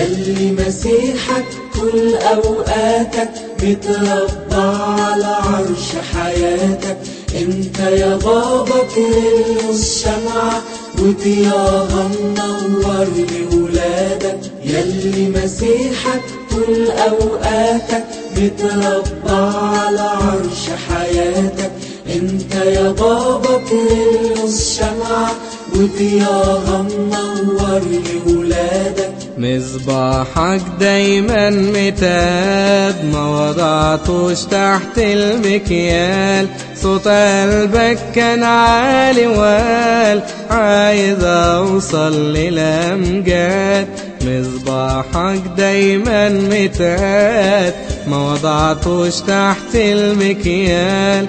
يلي مسيحك كل أوقاتك متربع على عرش حياتك. إنت يا بابا كل الشمعة وضياها منور لولادك. يلي مسيحك كل أوقاتك متربع على عرش حياتك. إنت يا بابا كل الشمعة وضياها منور لولادك مصباحك دايما متاب ما وضعتوش تحت المكيال. صوت قلبك كان عالي وقال عايز أوصل للأمجاد. مصباحك دايما متاب ما وضعتوش تحت المكيال.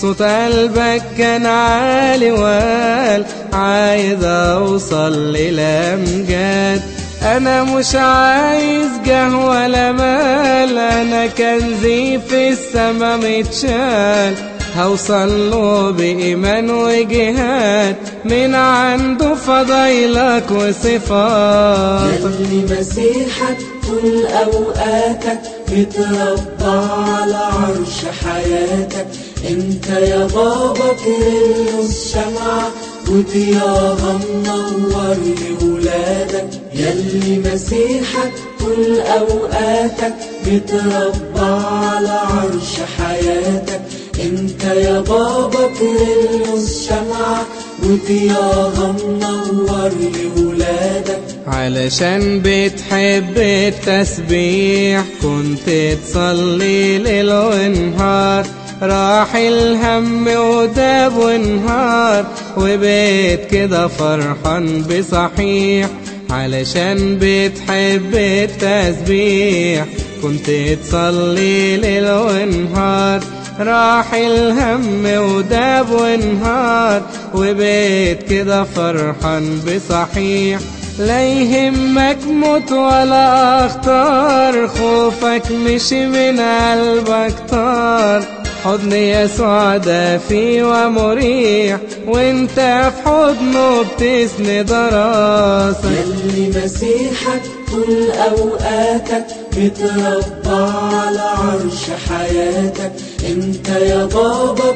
صوت قلبك كان عالي وقال عايز أوصل للأمجاد. أنا مش عايز جه ولا مال أنا كنزي في السما متشال. هوصل له بإيمان وجهاد من عنده فضايلك وصفاتك يلي مسيحك كل أوقاتك متربع على عرش حياتك؟ إنت يا بابا كل الشمعة وضياها منور لولادك. يلي مسيحك كل أوقاتك متربع على عرش حياتك. إنت يا بابا كل الشمعة وضياها منور لولادك علشان بتحب التسبيح كنت تصلي ليل ونهار راح الهم وداب ونهار وبيت كده فرحان بصحيح. علشان بتحب التسبيح كنت تصلي ليل ونهار راح الهم وداب ونهار وبيت كده فرحان بصحيح. لا يهمك موت ولا أختار خوفك مشي من قلبك طار. حضن يسوع دافي ومريح وانت في حضنه بتسند راسك يلي مسيحك كل أوقاتك متربع على عرش حياتك. انت يا بابا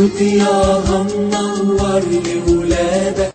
الشمعة وضياها منور لولادك